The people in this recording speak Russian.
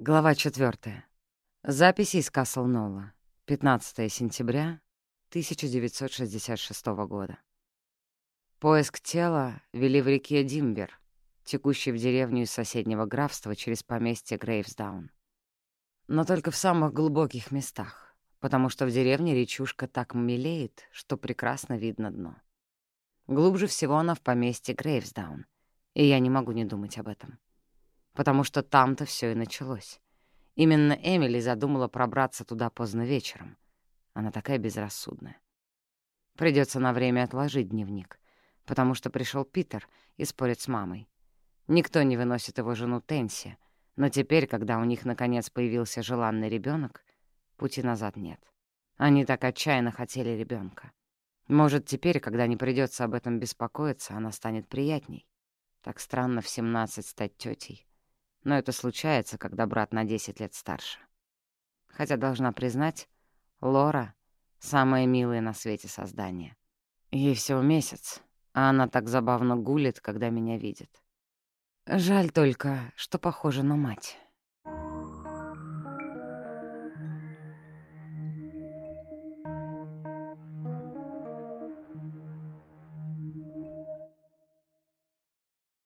Глава 4. Записи из Касл-Нолла. 15 сентября 1966 года. Поиск тела вели в реке Димбер, текущей в деревню из соседнего графства через поместье Грейвсдаун. Но только в самых глубоких местах, потому что в деревне речушка так мелеет, что прекрасно видно дно. Глубже всего она в поместье Грейвсдаун, и я не могу не думать об этом потому что там-то все и началось. Именно Эмили задумала пробраться туда поздно вечером. Она такая безрассудная. Придется на время отложить дневник, потому что пришел Питер и спорит с мамой. Никто не выносит его жену Тенси, но теперь, когда у них наконец появился желанный ребенок, пути назад нет. Они так отчаянно хотели ребенка. Может, теперь, когда не придется об этом беспокоиться, она станет приятней. Так странно в 17 стать тетей но это случается, когда брат на 10 лет старше. Хотя, должна признать, Лора — самое милое на свете создание. Ей всего месяц, а она так забавно гулит, когда меня видит. Жаль только, что похожа на мать.